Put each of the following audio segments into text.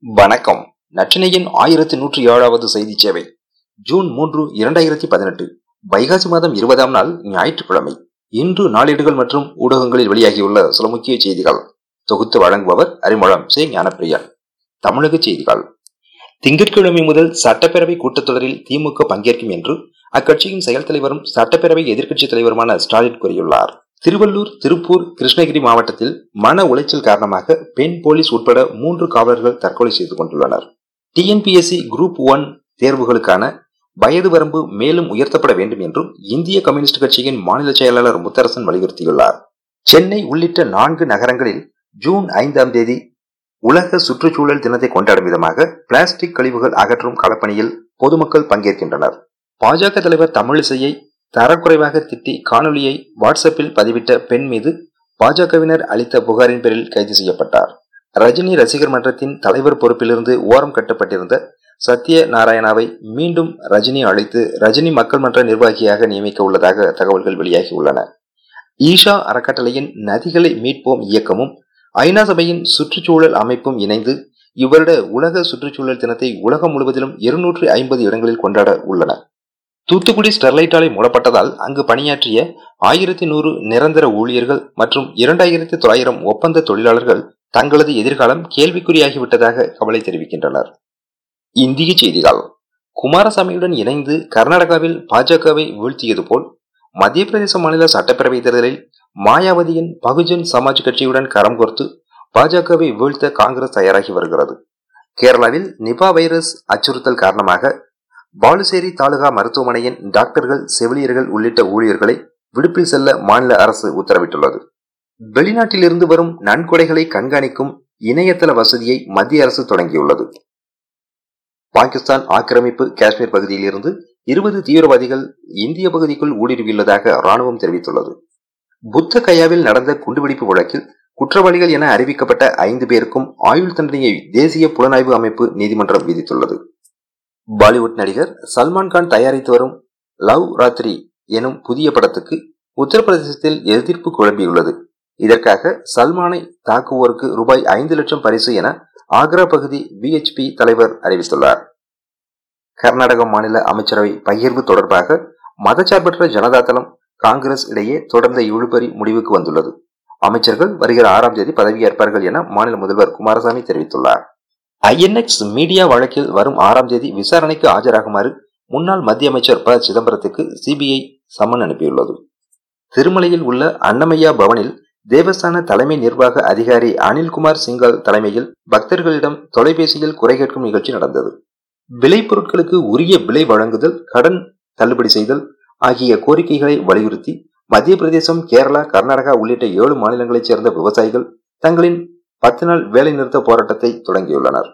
வணக்கம். நச்சினையின் ஆயிரத்தி நூற்றி ஏழாவது செய்தி சேவை ஜூன் மூன்று இரண்டாயிரத்தி பதினெட்டு. வைகாசி மாதம் இருபதாம் நாள் ஞாயிற்றுக்கிழமை. இன்று நாளேடுகள் மற்றும் ஊடகங்களில் வெளியாகியுள்ள சில முக்கிய செய்திகள். தொகுத்து வழங்குபவர் அறிமுகம் சே. ஞானப்பிரியன். தமிழக செய்திகள். திங்கட்கிழமை முதல் சட்டப்பேரவை கூட்டத்தொடரில் திமுக பங்கேற்கும் என்று அக்கட்சியின் செயல் தலைவரும் சட்டப்பேரவை எதிர்க்கட்சித் தலைவருமான ஸ்டாலின் கூறியுள்ளார். திருவள்ளூர் திருப்பூர் கிருஷ்ணகிரி மாவட்டத்தில் மன உளைச்சல் காரணமாக பெண் போலீஸ் உட்பட மூன்று காவலர்கள் தற்கொலை செய்து கொண்டுள்ளனர். டிஎன்பிஎஸ்சி குரூப் ஒன் தேர்வுகளுக்கான வயது வரம்பு மேலும் உயர்த்தப்பட வேண்டும் என்றும் இந்திய கம்யூனிஸ்ட் கட்சியின் மாநில செயலாளர் முத்தரசன் வலியுறுத்தியுள்ளார். சென்னை உள்ளிட்ட நான்கு நகரங்களில் ஜூன் ஐந்தாம் தேதி உலக சுற்றுச்சூழல் தினத்தை கொண்டாடும் விதமாக பிளாஸ்டிக் கழிவுகள் அகற்றும் களப்பணியில் பொதுமக்கள் பங்கேற்கின்றனர். பாஜக தலைவர் தமிழிசையை தரக்குறைவாக திட்டி காணொலியை வாட்ஸ்அப்பில் பதிவிட்ட பெண் மீது பாஜகவினர் அளித்த புகாரின் பேரில் கைது செய்யப்பட்டார். ரஜினி ரசிகர் மன்றத்தின் தலைவர் பொறுப்பிலிருந்து ஓரம் கட்டப்பட்டிருந்த சத்ய நாராயணாவை மீண்டும் ரஜினி அழைத்து ரஜினி மக்கள் மன்ற நிர்வாகியாக நியமிக்க உள்ளதாக தகவல்கள் வெளியாகியுள்ளன ஈஷா அறக்கட்டளையின் நதிகளை மீட்போம் இயக்கமும் ஐநா சபையின் சுற்றுச்சூழல் அமைப்பும் இணைந்து இவருட உலக சுற்றுச்சூழல் தினத்தை உலகம் முழுவதிலும் இருநூற்றி ஐம்பது இடங்களில் கொண்டாட உள்ளன. தூத்துக்குடி ஸ்டெர்லைட் ஆலை மூடப்பட்டதால் அங்கு பணியாற்றிய ஆயிரத்தி நூறு நிரந்தர ஊழியர்கள் மற்றும் இரண்டாயிரத்தி தொள்ளாயிரம் ஒப்பந்த தொழிலாளர்கள் தங்களது எதிர்காலம் கேள்விக்குறியாகிவிட்டதாக கவலை தெரிவிக்கின்றனர். இந்திய செய்திகள். குமாரசாமியுடன் இணைந்து கர்நாடகாவில் பாஜகவை வீழ்த்தியது போல் மத்திய பிரதேச மாநில சட்டப்பேரவை தேர்தலில் மாயாவதியின் பகுஜன் சமாஜ் கட்சியுடன் கரம் கோர்த்து பாஜகவை வீழ்த்த காங்கிரஸ் தயாராகி வருகிறது. கேரளாவில் நிபா வைரஸ் அச்சுறுத்தல் காரணமாக பாலுசேரி தாலுகா மருத்துவமனையின் டாக்டர்கள் செவிலியர்கள் உள்ளிட்ட ஊழியர்களை விடுப்பில் செல்ல மாநில அரசு உத்தரவிட்டுள்ளது. வெளிநாட்டிலிருந்து வரும் நன்கொடைகளை கண்காணிக்கும் இணையதள வசதியை மத்திய அரசு தொடங்கியுள்ளது. பாகிஸ்தான் ஆக்கிரமிப்பு காஷ்மீர் பகுதியில் இருந்து இருபது தீவிரவாதிகள் இந்திய பகுதிக்குள் ஊடுருவியுள்ளதாக ராணுவம் தெரிவித்துள்ளது. புத்த கயாவில் நடந்த குண்டுவெடிப்பு வழக்கில் குற்றவாளிகள் என அறிவிக்கப்பட்ட ஐந்து பேருக்கும் ஆயுள் தண்டனையை தேசிய புலனாய்வு அமைப்பு நீதிமன்றம் விதித்துள்ளது. பாலிவுட் நடிகர் சல்மான் கான் தயாரித்து வரும் லவ் ராத்திரி எனும் புதிய படத்துக்கு உத்தரப்பிரதேசத்தில் எதிர்ப்பு குழம்பியுள்ளது. இதற்காக சல்மானை தாக்குவோருக்கு ரூபாய் ஐந்து லட்சம் பரிசு என ஆக்ரா பகுதி பிஎச்பி தலைவர் அறிவித்துள்ளார். கர்நாடக மாநில அமைச்சரவை பகிர்வு தொடர்பாக மதச்சார்பற்ற ஜனதா தளம் காங்கிரஸ் இடையே தொடர்ந்த இழுபறி முடிவுக்கு வந்துள்ளது. அமைச்சர்கள் வருகிற ஆறாம் தேதி பதவியேற்பார்கள் என மாநில முதல்வர் குமாரசாமி தெரிவித்துள்ளார். ஐஎன்எக்ஸ் மீடியா வழக்கில் வரும் ஆறாம் தேதி விசாரணைக்கு ஆஜராகுமாறு முன்னாள் மத்திய அமைச்சர் ப. சிதம்பரத்துக்கு சிபிஐ சம்மன் அனுப்பியுள்ளது. திருமலையில் உள்ள அன்னமையா பவனில் தேவஸ்தான தலைமை நிர்வாக அதிகாரி அனில்குமார் சிங்கால் தலைமையில் பக்தர்களிடம் தொலைபேசியில் குறை கேட்கும் நிகழ்ச்சி நடந்தது. விளைபொருட்களுக்கு உரிய விலை வழங்குதல் கடன் தள்ளுபடி செய்தல் ஆகிய கோரிக்கைகளை வலியுறுத்தி மத்திய பிரதேசம் கேரளா கர்நாடகா உள்ளிட்ட ஏழு மாநிலங்களைச் சேர்ந்த விவசாயிகள் தங்களின் பத்து நாள் வேலை நிறுத்த போராட்டத்தை தொடங்கியுள்ளனர்.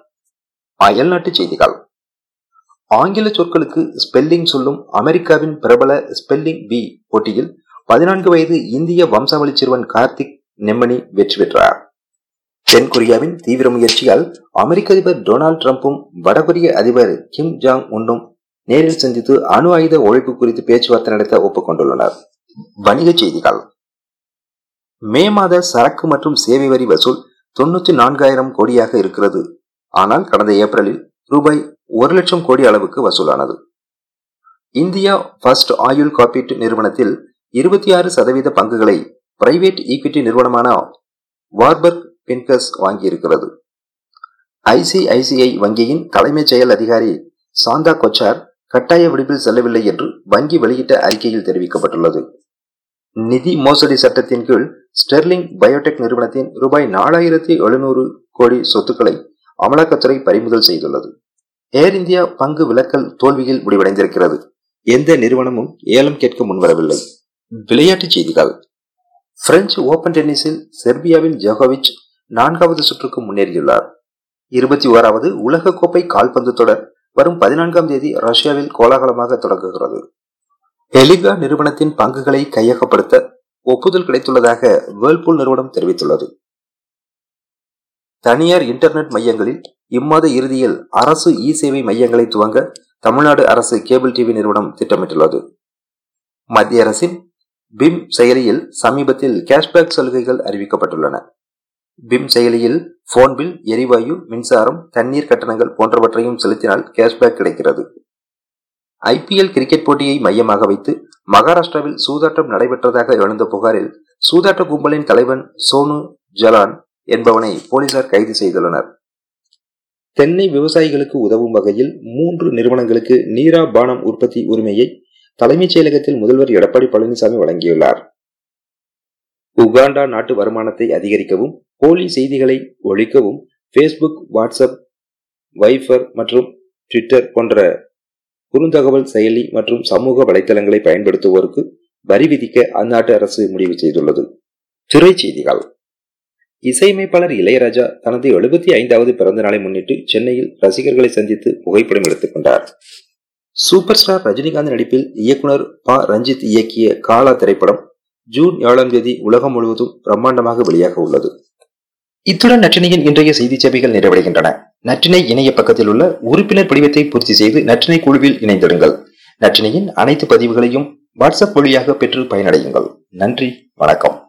அயல்நாட்டு செய்திகள். ஆங்கில சொற்களுக்கு ஸ்பெல்லிங் சொல்லும் அமெரிக்காவின் பிரபல ஸ்பெல்லிங் பி போட்டியில் பதினான்கு வயது இந்திய வம்சாவளி சிறுவன் கார்த்திக் நெம்மணி வெற்றி பெற்றார். தென்கொரியாவின் தீவிர முயற்சியால் அமெரிக்க அதிபர் டொனால்டு டிரம்பும் வடகொரிய அதிபர் கிம் ஜாங் உன்னும் நேரில் சந்தித்து அணு ஆயுத ஒழிப்பு குறித்து பேச்சுவார்த்தை நடத்த ஒப்புக்கொண்டுள்ளனர். வணிகச் செய்திகள். மே மாத சரக்கு மற்றும் சேவை வரி வசூல் தொண்ணூற்றி நான்காயிரம் கோடியாக இருக்கிறது. ஆனால் கடந்த ஏப்ரலில் ரூபாய் ஒரு லட்சம் கோடி அளவுக்கு வசூலானது. இந்தியா ஃபர்ஸ்ட் ஆயுள் காப்பீட்டு நிறுவனத்தில் இருபத்தி ஆறு சதவீத பங்குகளை பிரைவேட் ஈக்விட்டி நிறுவனமான வார்பர்க் பின்கஸ் வாங்கியிருக்கிறது. ஐசிஐசிஐ வங்கியின் தலைமைச் செயல் அதிகாரி சாந்தா கொச்சார் கட்டாய விடுப்பில் செல்லவில்லை என்று வங்கி வெளியிட்ட அறிக்கையில் தெரிவிக்கப்பட்டுள்ளது. நிதி மோசடி சட்டத்தின் கீழ் ஸ்டெர்லிங் பயோடெக் நிறுவனத்தின் ரூபாய் நாலாயிரத்தி எழுநூறு கோடி சொத்துக்களை அமலாக்கத்துறை பறிமுதல் செய்துள்ளது. ஏர் இந்தியா பங்கு விலக்கல் தோல்வியில் முடிவடைந்திருக்கிறது. எந்த நிறுவனமும் ஏலம் கேட்க முன்வரவில்லை. விளையாட்டுச் செய்திகள். பிரெஞ்சு ஓபன் டென்னிஸில் செர்பியாவின் ஜோகோவிச் நான்காவது சுற்றுக்கு முன்னேறியுள்ளார். இருபத்தி ஓராவது உலகக்கோப்பை கால்பந்து தொடர் வரும் பதினான்காம் தேதி ரஷ்யாவில் கோலாகலமாக தொடங்குகிறது. எலிகா நிறுவனத்தின் பங்குகளை கையகப்படுத்த ஒப்புதல் கிடைத்துள்ளதாக வேர்ல்பூல் நிறுவனம் தெரிவித்துள்ளது. தனியார் இன்டர்நெட் மையங்களில் இம்மாத இறுதியில் அரசு இ சேவை மையங்களை துவங்க தமிழ்நாடு அரசு கேபிள் டிவி நிறுவனம் திட்டமிட்டுள்ளது. மத்திய அரசின் பிம் செயலியில் சமீபத்தில் கேஷ்பேக் சலுகைகள் அறிவிக்கப்பட்டுள்ளன. பிம் செயலியில் போன் பில் எரிவாயு மின்சாரம் தண்ணீர் கட்டணங்கள் போன்றவற்றையும் செலுத்தினால் கேஷ்பேக் கிடைக்கிறது. ஐபிஎல் கிரிக்கெட் போட்டியை மையமாக வைத்து மகாராஷ்டிராவில் சூதாட்டம் நடைபெற்றதாக எழுந்த புகாரில் சூதாட்ட கும்பலின் தலைவன் சோனு ஜலான் என்பவனை போலீசார் கைது செய்துள்ளனர். தென்னை விவசாயிகளுக்கு உதவும் வகையில் மூன்று நிறுவனங்களுக்கு நீரா பானம் உற்பத்தி உரிமையை தலைமைச் செயலகத்தில் முதல்வர் எடப்பாடி பழனிசாமி வழங்கியுள்ளார். உகாண்டா நாட்டு வருமானத்தை அதிகரிக்கவும் போலி செய்திகளை ஒழிக்கவும் பேஸ்புக் வாட்ஸ்அப் வைஃபர் மற்றும் ட்விட்டர் போன்ற குறுந்தகவல் செயலி மற்றும் சமூக வலைதளங்களை பயன்படுத்துவோருக்கு வரி விதிக்க அந்நாட்டு அரசு முடிவு செய்துள்ளது. துறை செய்திகள். இசையமைப்பாளர் இளையராஜா தனது எழுபத்தி ஐந்தாவது பிறந்த நாளை முன்னிட்டு சென்னையில் ரசிகர்களை சந்தித்து புகைப்படம் எடுத்துக் கொண்டார் சூப்பர் ஸ்டார் ரஜினிகாந்த் நடிப்பில் இயக்குனர் ப. ரஞ்சித் இயக்கிய காலா திரைப்படம் ஜூன் ஏழாம் தேதி உலகம் முழுவதும் பிரம்மாண்டமாக வெளியாக உள்ளது. இத்துடன் நற்றினியின் இன்றைய செய்தி சேவைகள் நிறைவடைகின்றன. நற்றினை இணைய பக்கத்தில் உள்ள உறுப்பினர் படிவத்தை பூர்த்தி செய்து நற்றினை குழுவில் இணைந்திடுங்கள். நற்றினையின் அனைத்து பதிவுகளையும் வாட்ஸ்அப் வழியாக பெற்று பயனடையுங்கள். நன்றி வணக்கம்.